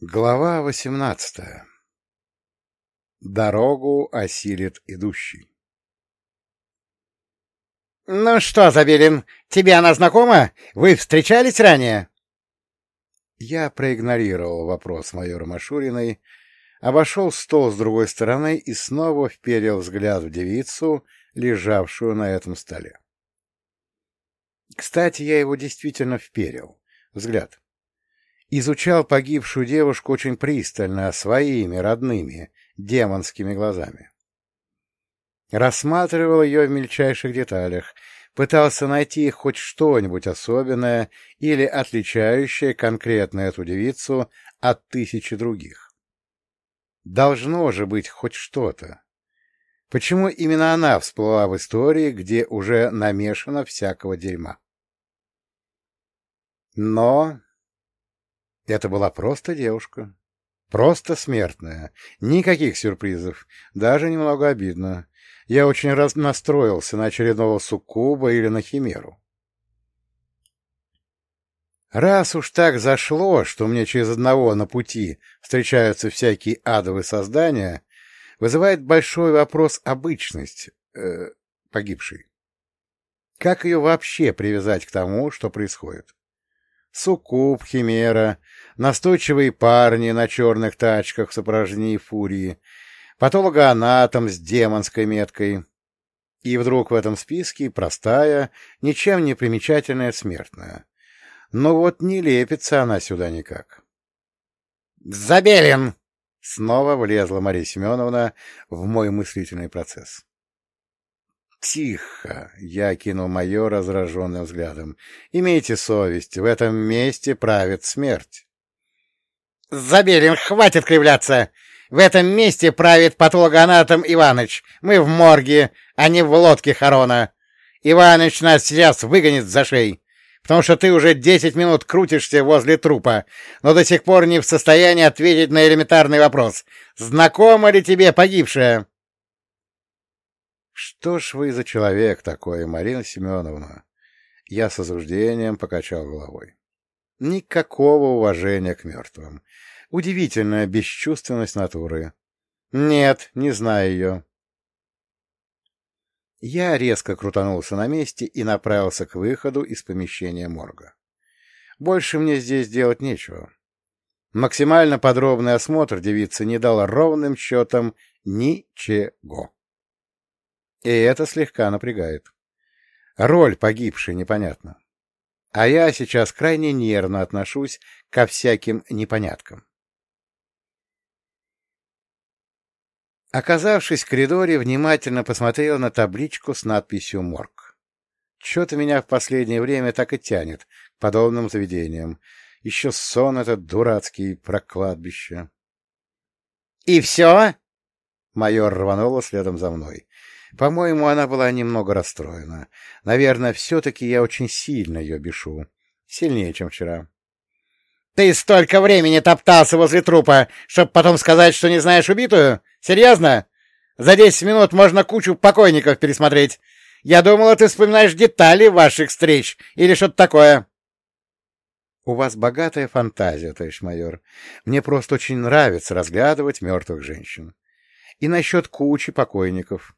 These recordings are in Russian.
Глава восемнадцатая Дорогу осилит идущий. — Ну что, Забелин, тебе она знакома? Вы встречались ранее? Я проигнорировал вопрос майора Машуриной, обошел стол с другой стороны и снова вперил взгляд в девицу, лежавшую на этом столе. Кстати, я его действительно вперил. Взгляд. Изучал погибшую девушку очень пристально, своими, родными, демонскими глазами. Рассматривал ее в мельчайших деталях, пытался найти хоть что-нибудь особенное или отличающее конкретно эту девицу от тысячи других. Должно же быть хоть что-то. Почему именно она всплыла в истории, где уже намешано всякого дерьма? Но это была просто девушка. Просто смертная. Никаких сюрпризов. Даже немного обидно. Я очень раз настроился на очередного суккуба или на химеру. Раз уж так зашло, что мне через одного на пути встречаются всякие адовые создания, вызывает большой вопрос обычность э, погибшей. Как ее вообще привязать к тому, что происходит? Суккуб, Химера, настойчивые парни на черных тачках в сопровождении фурии, патологоанатом с демонской меткой. И вдруг в этом списке простая, ничем не примечательная смертная. Но вот не лепится она сюда никак. «Забелин!» — снова влезла Мария Семеновна в мой мыслительный процесс. «Тихо!» — я кинул майора раздраженным взглядом. «Имейте совесть, в этом месте правит смерть». «Забелин, хватит кривляться! В этом месте правит патологоанатом Иваныч. Мы в морге, а не в лодке Харона. Иваныч нас сейчас выгонит за шеи, потому что ты уже десять минут крутишься возле трупа, но до сих пор не в состоянии ответить на элементарный вопрос. Знакома ли тебе погибшая?» Что ж вы за человек такой, Марина Семеновна? Я с осуждением покачал головой. Никакого уважения к мертвым. Удивительная бесчувственность натуры. Нет, не знаю ее. Я резко крутанулся на месте и направился к выходу из помещения морга. Больше мне здесь делать нечего. Максимально подробный осмотр девицы не дал ровным счетом ничего. И это слегка напрягает. Роль погибшей непонятна. А я сейчас крайне нервно отношусь ко всяким непоняткам. Оказавшись в коридоре, внимательно посмотрел на табличку с надписью «Морг». Что-то меня в последнее время так и тянет к подобным заведениям. Еще сон этот дурацкий про кладбище. — И все? — майор рванула следом за мной. По-моему, она была немного расстроена. Наверное, все-таки я очень сильно ее бешу. Сильнее, чем вчера. — Ты столько времени топтался возле трупа, чтобы потом сказать, что не знаешь убитую? Серьезно? За десять минут можно кучу покойников пересмотреть. Я думала, ты вспоминаешь детали ваших встреч или что-то такое. — У вас богатая фантазия, товарищ майор. Мне просто очень нравится разглядывать мертвых женщин. И насчет кучи покойников.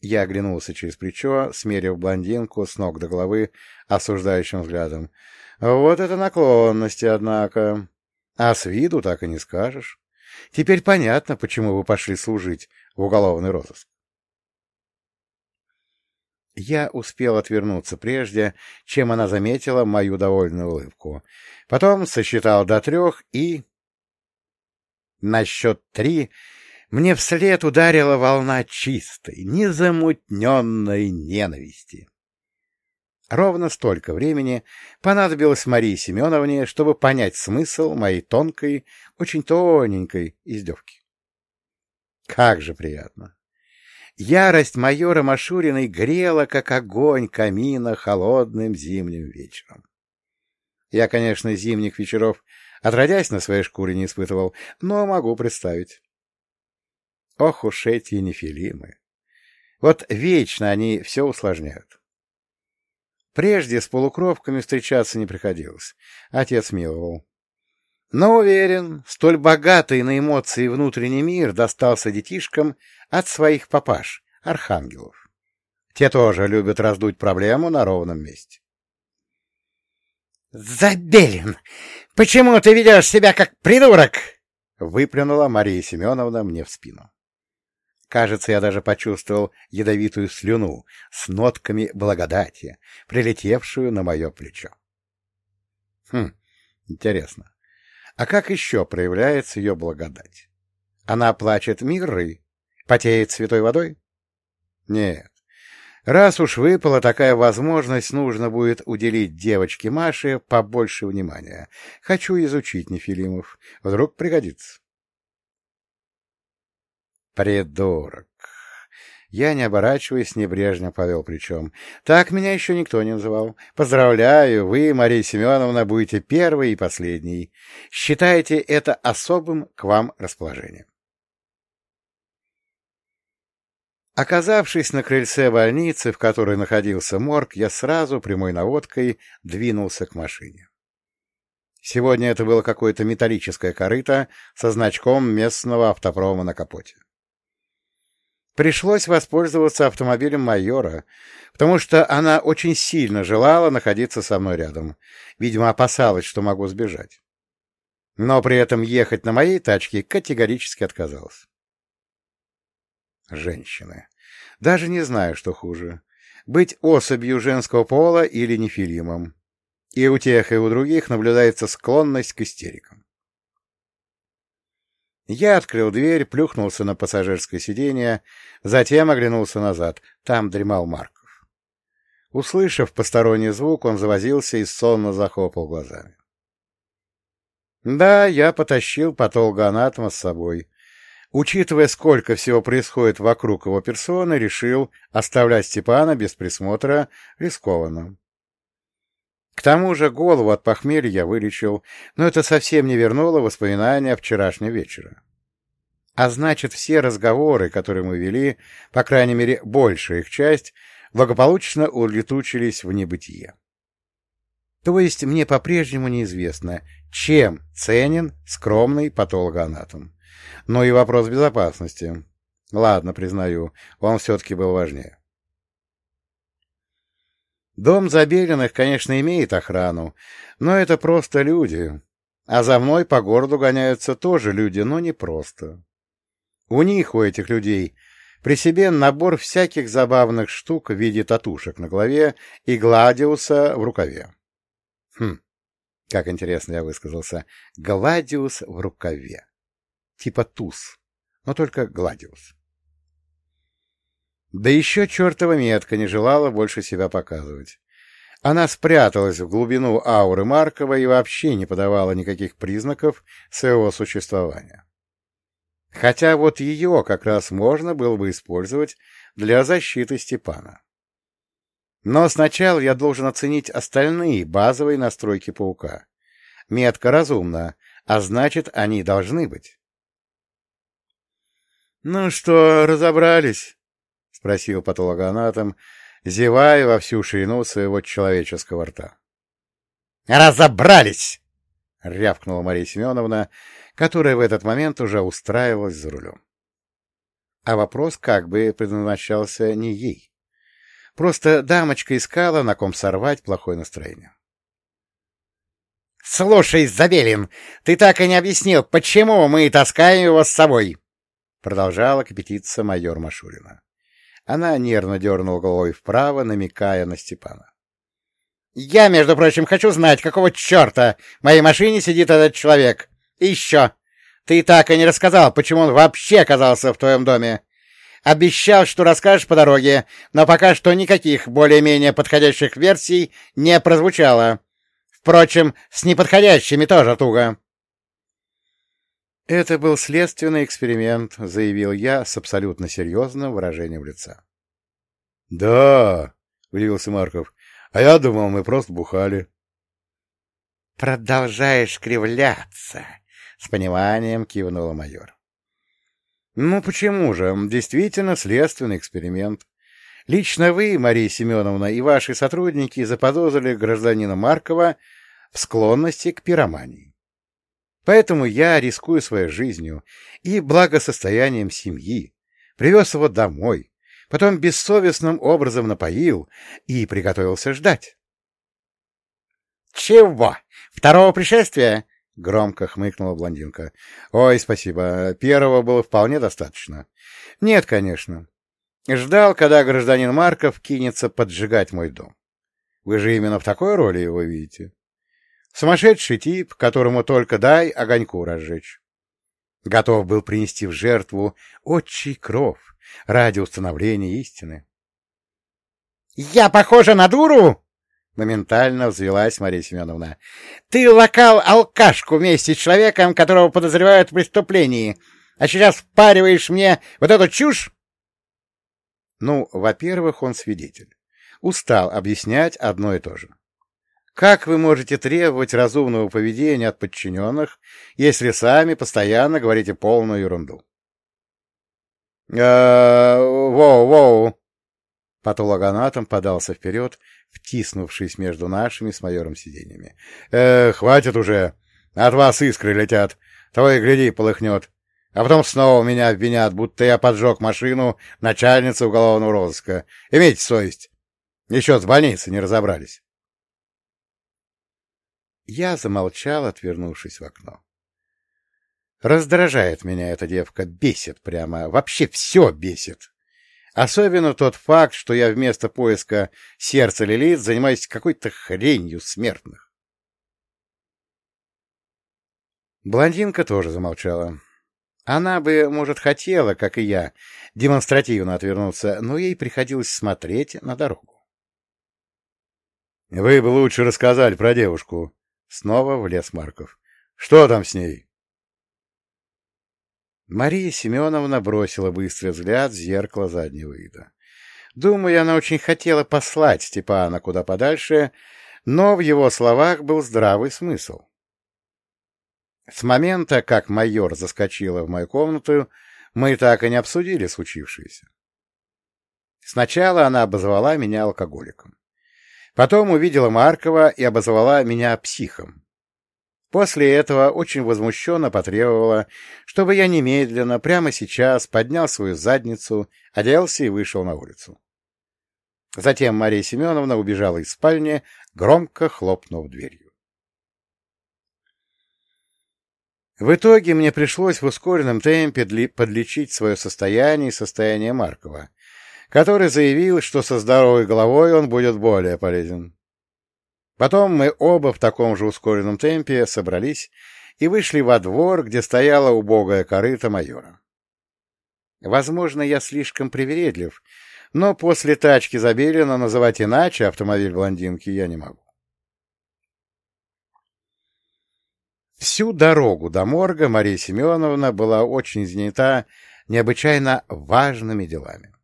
Я оглянулся через плечо, смерив блондинку с ног до головы осуждающим взглядом. Вот это наклонности, однако. А с виду так и не скажешь. Теперь понятно, почему вы пошли служить в уголовный розыск. Я успел отвернуться прежде, чем она заметила мою довольную улыбку. Потом сосчитал до трех и... На счет три мне вслед ударила волна чистой, незамутненной ненависти. Ровно столько времени понадобилось Марии Семеновне, чтобы понять смысл моей тонкой, очень тоненькой издевки. Как же приятно! Ярость майора Машуриной грела, как огонь камина холодным зимним вечером. Я, конечно, зимних вечеров отродясь на своей шкуре не испытывал, но могу представить. Ох уж эти нефилимы! Вот вечно они все усложняют. Прежде с полукровками встречаться не приходилось. Отец миловал. Но уверен, столь богатый на эмоции внутренний мир достался детишкам от своих папаш, архангелов. Те тоже любят раздуть проблему на ровном месте. «Забелин! Почему ты ведешь себя как придурок?» — выплюнула Мария Семеновна мне в спину. Кажется, я даже почувствовал ядовитую слюну с нотками благодати, прилетевшую на мое плечо. Хм, интересно. А как еще проявляется ее благодать? Она плачет миры, потеет святой водой? Нет. Раз уж выпала такая возможность, нужно будет уделить девочке Маше побольше внимания. Хочу изучить Нефилимов. Вдруг пригодится. Придурок. Я, не оборачиваясь, небрежно повел плечом. Так меня еще никто не называл. Поздравляю, вы, Мария Семеновна, будете первой и последней. Считайте это особым к вам расположением. Оказавшись на крыльце больницы, в которой находился морг, я сразу прямой наводкой двинулся к машине. Сегодня это было какое-то металлическое корыто со значком местного автопрома на капоте. Пришлось воспользоваться автомобилем майора, потому что она очень сильно желала находиться со мной рядом. Видимо, опасалась, что могу сбежать. Но при этом ехать на моей тачке категорически отказалась. Женщины. Даже не знаю, что хуже. Быть особью женского пола или нефилимом. И у тех, и у других наблюдается склонность к истерикам. Я открыл дверь, плюхнулся на пассажирское сиденье, затем оглянулся назад. Там дремал Марков. Услышав посторонний звук, он завозился и сонно захлопал глазами. Да, я потащил патологоанатома с собой. Учитывая, сколько всего происходит вокруг его персоны, решил оставлять Степана без присмотра рискованно. К тому же голову от похмелья я вылечил, но это совсем не вернуло воспоминания вчерашнего вечера. А значит, все разговоры, которые мы вели, по крайней мере, большая их часть, благополучно улетучились в небытие. То есть мне по-прежнему неизвестно, чем ценен скромный патологоанатом. Но и вопрос безопасности. Ладно, признаю, он все-таки был важнее. Дом Забелиных, конечно, имеет охрану, но это просто люди. А за мной по городу гоняются тоже люди, но не просто. У них, у этих людей, при себе набор всяких забавных штук в виде татушек на голове и гладиуса в рукаве. Хм, как интересно я высказался. Гладиус в рукаве. Типа туз, но только гладиус. Да еще чертова метка не желала больше себя показывать. Она спряталась в глубину ауры Маркова и вообще не подавала никаких признаков своего существования. Хотя вот ее как раз можно было бы использовать для защиты Степана. Но сначала я должен оценить остальные базовые настройки паука. Метка разумна, а значит, они должны быть. — Ну что, разобрались? — спросил патологоанатом, зевая во всю ширину своего человеческого рта. «Разобрались!» — рявкнула Мария Семеновна, которая в этот момент уже устраивалась за рулем. А вопрос как бы предназначался не ей. Просто дамочка искала, на ком сорвать плохое настроение. — Слушай, Забелин, ты так и не объяснил, почему мы таскаем его с собой? — продолжала кипятиться майор Машурина. Она нервно дернула головой вправо, намекая на Степана. «Я, между прочим, хочу знать, какого черта в моей машине сидит этот человек. И еще, ты так и не рассказал, почему он вообще оказался в твоем доме. Обещал, что расскажешь по дороге, но пока что никаких более-менее подходящих версий не прозвучало. Впрочем, с неподходящими тоже туго». «Это был следственный эксперимент», — заявил я с абсолютно серьезным выражением лица. «Да», — удивился Марков, — «а я думал, мы просто бухали». «Продолжаешь кривляться», — с пониманием кивнула майор. «Ну почему же? Действительно следственный эксперимент. Лично вы, Мария Семеновна, и ваши сотрудники заподозрили гражданина Маркова в склонности к пиромании. Поэтому я, рискуя своей жизнью и благосостоянием семьи, привез его домой, потом бессовестным образом напоил и приготовился ждать. — Чего? Второго пришествия? — громко хмыкнула блондинка. — Ой, спасибо. Первого было вполне достаточно. — Нет, конечно. Ждал, когда гражданин Марков кинется поджигать мой дом. Вы же именно в такой роли его видите. Сумасшедший тип, которому только дай огоньку разжечь. Готов был принести в жертву отчий кров ради установления истины. — Я похожа на дуру? — моментально взвелась Мария Семеновна. — Ты локал алкашку вместе с человеком, которого подозревают в преступлении, а сейчас впариваешь мне вот эту чушь? Ну, во-первых, он свидетель. Устал объяснять одно и то же. Как вы можете требовать разумного поведения от подчиненных, если сами постоянно говорите полную ерунду? «Э, воу-воу!» Патологоанатом подался вперед, втиснувшись между нашими с майором сиденьями. «Э, хватит уже! От вас искры летят! Того и гляди, полыхнет! А потом снова меня обвинят, будто я поджег машину начальницы уголовного розыска. Имейте совесть! Еще с больницы не разобрались!» Я замолчал, отвернувшись в окно. Раздражает меня эта девка, бесит прямо, вообще все бесит. Особенно тот факт, что я вместо поиска сердца Лилит занимаюсь какой-то хренью смертных. Блондинка тоже замолчала. Она бы, может, хотела, как и я, демонстративно отвернуться, но ей приходилось смотреть на дорогу. — Вы бы лучше рассказали про девушку, Снова влез Марков. Что там с ней? Мария Семеновна бросила быстрый взгляд в зеркало заднего вида. Думаю, она очень хотела послать Степана куда подальше, но в его словах был здравый смысл. С момента, как майор заскочила в мою комнату, мы так и не обсудили случившееся. Сначала она обозвала меня алкоголиком. Потом увидела Маркова и обозвала меня психом. После этого очень возмущенно потребовала, чтобы я немедленно, прямо сейчас, поднял свою задницу, оделся и вышел на улицу. Затем Мария Семеновна убежала из спальни, громко хлопнув дверью. В итоге мне пришлось в ускоренном темпе подлечить свое состояние и состояние Маркова, который заявил, что со здоровой головой он будет более полезен. Потом мы оба в таком же ускоренном темпе собрались и вышли во двор, где стояла убогая корыта майора. Возможно, я слишком привередлив, но после тачки Забелина называть иначе автомобиль блондинки я не могу. Всю дорогу до морга Мария Семеновна была очень занята необычайно важными делами.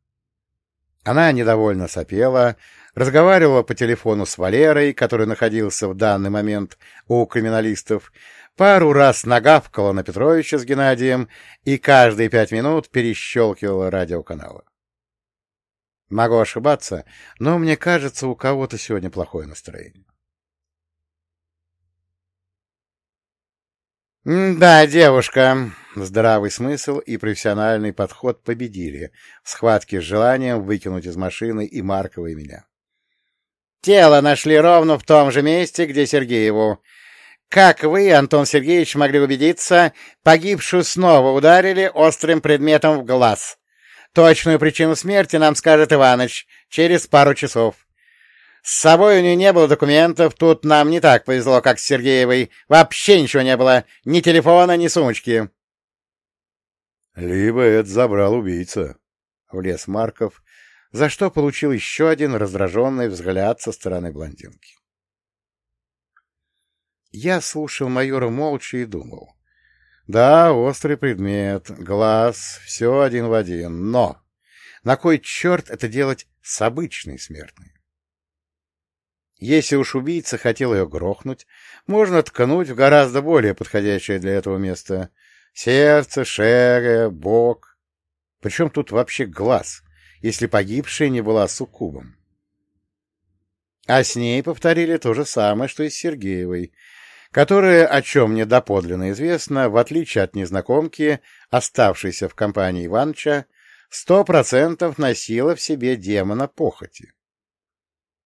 Она недовольно сопела, разговаривала по телефону с Валерой, который находился в данный момент у криминалистов, пару раз нагавкала на Петровича с Геннадием и каждые пять минут перещелкивала радиоканалы. Могу ошибаться, но мне кажется, у кого-то сегодня плохое настроение. «Да, девушка», Здравый смысл и профессиональный подход победили в схватке с желанием выкинуть из машины и Маркова, и меня. Тело нашли ровно в том же месте, где Сергееву. Как вы, Антон Сергеевич, могли убедиться, погибшую снова ударили острым предметом в глаз. Точную причину смерти нам скажет Иваныч через пару часов. С собой у нее не было документов, тут нам не так повезло, как с Сергеевой. Вообще ничего не было, ни телефона, ни сумочки. Либо это забрал убийца, — влез Марков, за что получил еще один раздраженный взгляд со стороны блондинки. Я слушал майора молча и думал. Да, острый предмет, глаз, все один в один, но на кой черт это делать с обычной смертной? Если уж убийца хотел ее грохнуть, можно ткнуть в гораздо более подходящее для этого место — Сердце, шея, бок. Причем тут вообще глаз, если погибшая не была суккубом. А с ней повторили то же самое, что и с Сергеевой. которая, о чем мне доподлинно известно, в отличие от незнакомки, оставшейся в компании Иванча, сто процентов носила в себе демона похоти.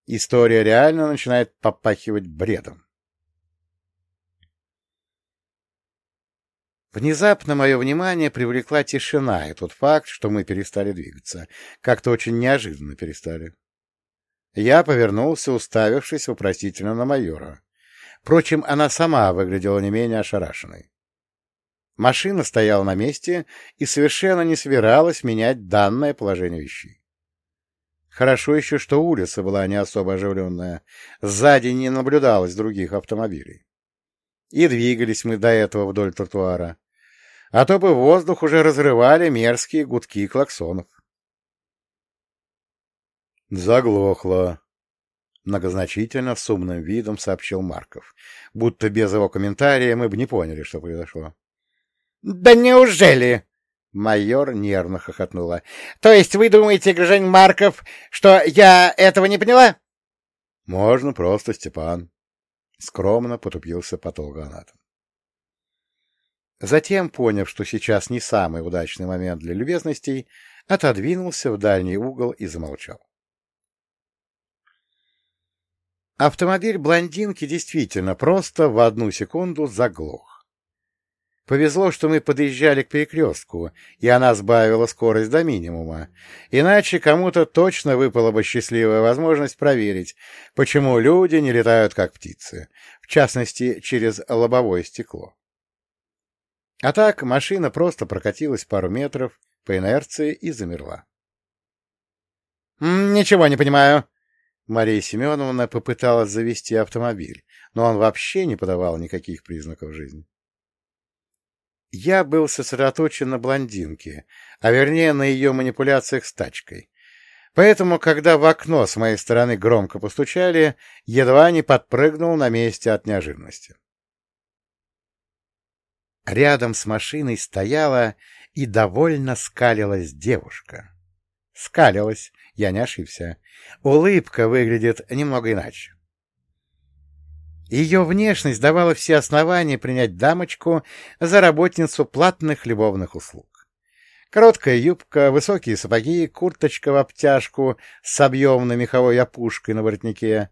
История реально начинает попахивать бредом. Внезапно мое внимание привлекла тишина и тот факт, что мы перестали двигаться. Как-то очень неожиданно перестали. Я повернулся, уставившись вопросительно на майора. Впрочем, она сама выглядела не менее ошарашенной. Машина стояла на месте и совершенно не собиралась менять данное положение вещей. Хорошо еще, что улица была не особо оживленная, сзади не наблюдалось других автомобилей. И двигались мы до этого вдоль тротуара а то бы воздух уже разрывали мерзкие гудки клаксонов. Заглохло. Многозначительно, с умным видом сообщил Марков. Будто без его комментария мы бы не поняли, что произошло. — Да неужели? — майор нервно хохотнула. — То есть вы думаете, гражданин Марков, что я этого не поняла? — Можно просто, Степан. Скромно потупился патологоанатом. Затем, поняв, что сейчас не самый удачный момент для любезностей, отодвинулся в дальний угол и замолчал. Автомобиль блондинки действительно просто в одну секунду заглох. Повезло, что мы подъезжали к перекрестку, и она сбавила скорость до минимума, иначе кому-то точно выпала бы счастливая возможность проверить, почему люди не летают как птицы, в частности, через лобовое стекло. А так машина просто прокатилась пару метров по инерции и замерла. — Ничего не понимаю. Мария Семеновна попыталась завести автомобиль, но он вообще не подавал никаких признаков жизни. Я был сосредоточен на блондинке, а вернее на ее манипуляциях с тачкой. Поэтому, когда в окно с моей стороны громко постучали, едва не подпрыгнул на месте от неожиданности. Рядом с машиной стояла и довольно скалилась девушка. Скалилась, я не ошибся. Улыбка выглядит немного иначе. Ее внешность давала все основания принять дамочку за работницу платных любовных услуг. Короткая юбка, высокие сапоги, курточка в обтяжку с объемной меховой опушкой на воротнике.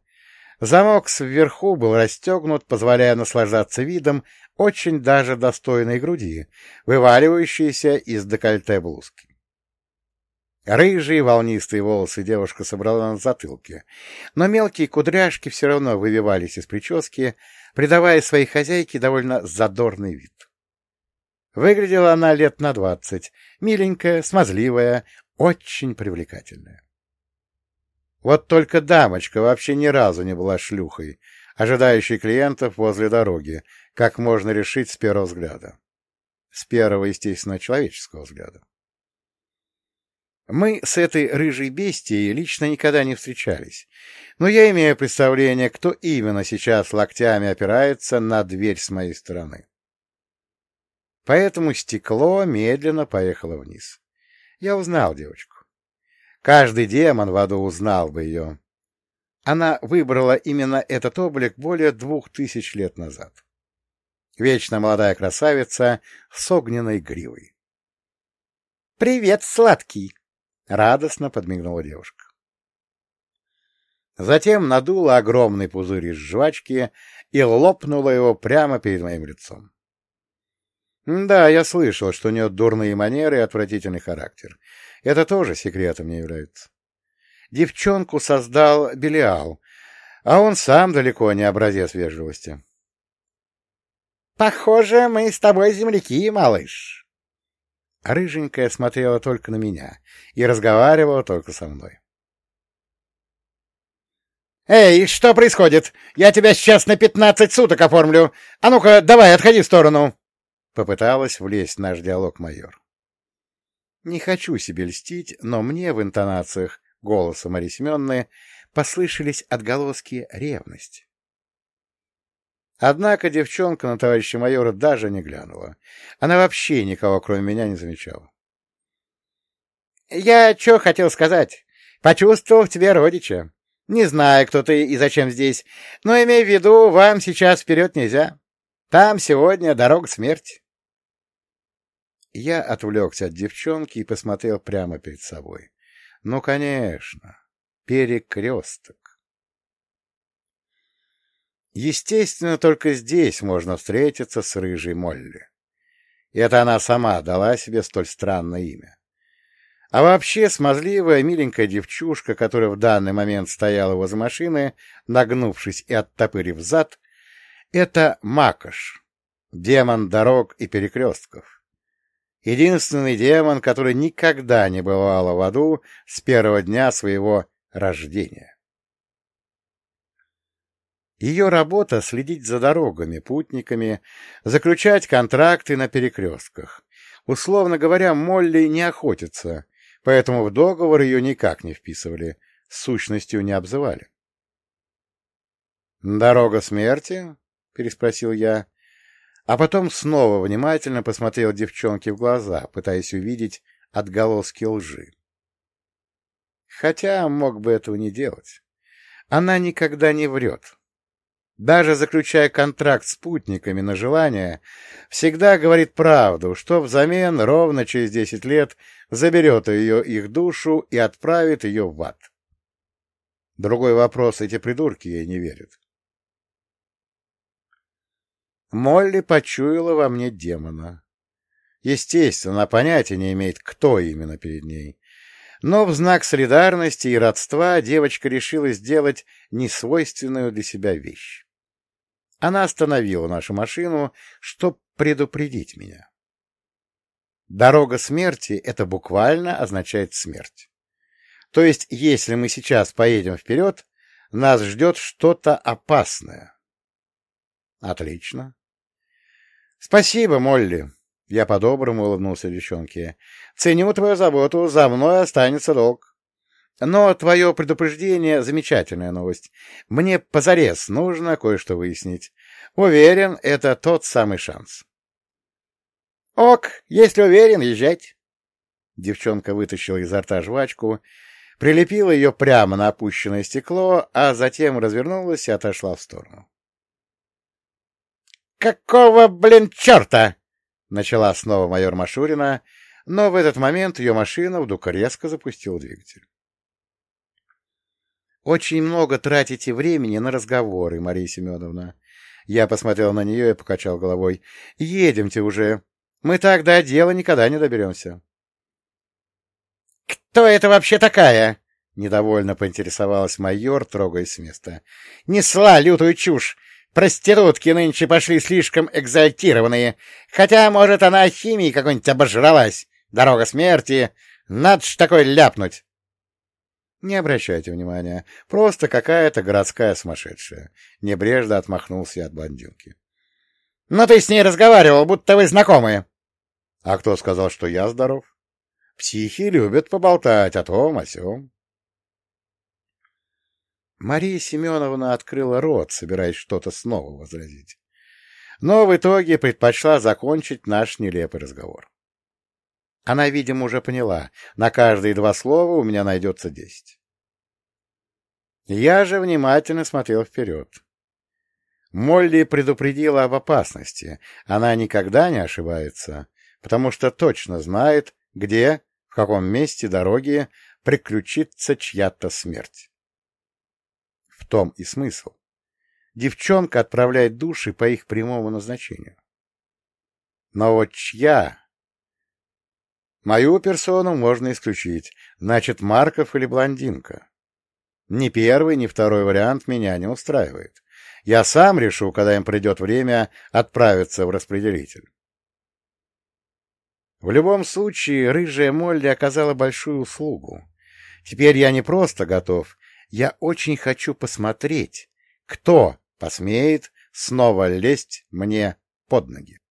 Замок сверху был расстегнут, позволяя наслаждаться видом очень даже достойной груди, вываливающейся из декольте блузки. Рыжие волнистые волосы девушка собрала на затылке, но мелкие кудряшки все равно вывивались из прически, придавая своей хозяйке довольно задорный вид. Выглядела она лет на двадцать, миленькая, смазливая, очень привлекательная. Вот только дамочка вообще ни разу не была шлюхой, ожидающей клиентов возле дороги, как можно решить с первого взгляда. С первого, естественно, человеческого взгляда. Мы с этой рыжей бестией лично никогда не встречались, но я имею представление, кто именно сейчас локтями опирается на дверь с моей стороны. Поэтому стекло медленно поехало вниз. Я узнал девочку. Каждый демон в аду узнал бы ее. Она выбрала именно этот облик более двух тысяч лет назад. Вечно молодая красавица с огненной гривой. — Привет, сладкий! — радостно подмигнула девушка. Затем надула огромный пузырь из жвачки и лопнула его прямо перед моим лицом. Да, я слышал, что у нее дурные манеры и отвратительный характер. Это тоже секретом не является. Девчонку создал Белиал, а он сам далеко не образец вежливости. — Похоже, мы с тобой земляки, малыш. Рыженькая смотрела только на меня и разговаривала только со мной. «Эй, что происходит? Я тебя сейчас на пятнадцать суток оформлю. А ну-ка, давай, отходи в сторону!» Попыталась влезть в наш диалог майор. Не хочу себе льстить, но мне в интонациях голоса Марии Семеновны послышались отголоски ревности. Однако девчонка на товарища майора даже не глянула. Она вообще никого, кроме меня, не замечала. — Я что хотел сказать? Почувствовал в тебе родича. Не знаю, кто ты и зачем здесь, но имей в виду, вам сейчас вперед нельзя. Там сегодня дорога смерти. Я отвлекся от девчонки и посмотрел прямо перед собой. Ну, конечно, перекресток. Естественно, только здесь можно встретиться с рыжей Молли. И это она сама дала себе столь странное имя. А вообще смазливая, миленькая девчушка, которая в данный момент стояла возле машины, нагнувшись и оттопырив зад, это Макаш, демон дорог и перекрестков. Единственный демон, который никогда не бывал в аду с первого дня своего рождения. Ее работа — следить за дорогами, путниками, заключать контракты на перекрестках. Условно говоря, Молли не охотится, поэтому в договор ее никак не вписывали, сущностью не обзывали. «Дорога смерти?» — переспросил я, а потом снова внимательно посмотрел девчонке в глаза, пытаясь увидеть отголоски лжи. Хотя мог бы этого не делать. Она никогда не врет. Даже заключая контракт с спутниками на желание, всегда говорит правду, что взамен ровно через десять лет заберет ее их душу и отправит ее в ад. Другой вопрос, эти придурки ей не верят. Молли почуяла во мне демона. Естественно, она понятия не имеет, кто именно перед ней. Но в знак солидарности и родства девочка решила сделать несвойственную для себя вещь. Она остановила нашу машину, чтобы предупредить меня. Дорога смерти — это буквально означает смерть. То есть, если мы сейчас поедем вперед, нас ждет что-то опасное. Отлично. Спасибо, Молли. Я по-доброму улыбнулся девчонке. Ценю твою заботу, за мной останется долг. Но твое предупреждение — замечательная новость. Мне позарез нужно кое-что выяснить. Уверен, это тот самый шанс. — Ок, если уверен, езжать. Девчонка вытащила изо рта жвачку, прилепила ее прямо на опущенное стекло, а затем развернулась и отошла в сторону. — Какого, блин, черта? — начала снова майор Машурина, но в этот момент ее машина вдруг резко запустила двигатель. Очень много тратите времени на разговоры, Мария Семеновна. Я посмотрел на нее и покачал головой. Едемте уже. Мы так до дела никогда не доберемся. Кто это вообще такая? Недовольно поинтересовалась майор, трогаясь с места. Несла лютую чушь. Проститутки нынче пошли слишком экзальтированные. Хотя, может, она химией какой-нибудь обожралась. Дорога смерти. Надо ж такой ляпнуть. Не обращайте внимания. Просто какая-то городская сумасшедшая. Небрежно отмахнулся я от блондинки. — Но ты с ней разговаривал, будто вы знакомые. — А кто сказал, что я здоров? Психи любят поболтать о том, о сём. Мария Семеновна открыла рот, собираясь что-то снова возразить. Но в итоге предпочла закончить наш нелепый разговор. Она, видимо, уже поняла, на каждые два слова у меня найдется десять. Я же внимательно смотрел вперед. Молли предупредила об опасности. Она никогда не ошибается, потому что точно знает, где, в каком месте дороги приключится чья-то смерть. В том и смысл. Девчонка отправляет души по их прямому назначению. Но вот чья Мою персону можно исключить. Значит, Марков или блондинка. Ни первый, ни второй вариант меня не устраивает. Я сам решу, когда им придет время отправиться в распределитель. В любом случае, рыжая Молли оказала большую услугу. Теперь я не просто готов, я очень хочу посмотреть, кто посмеет снова лезть мне под ноги.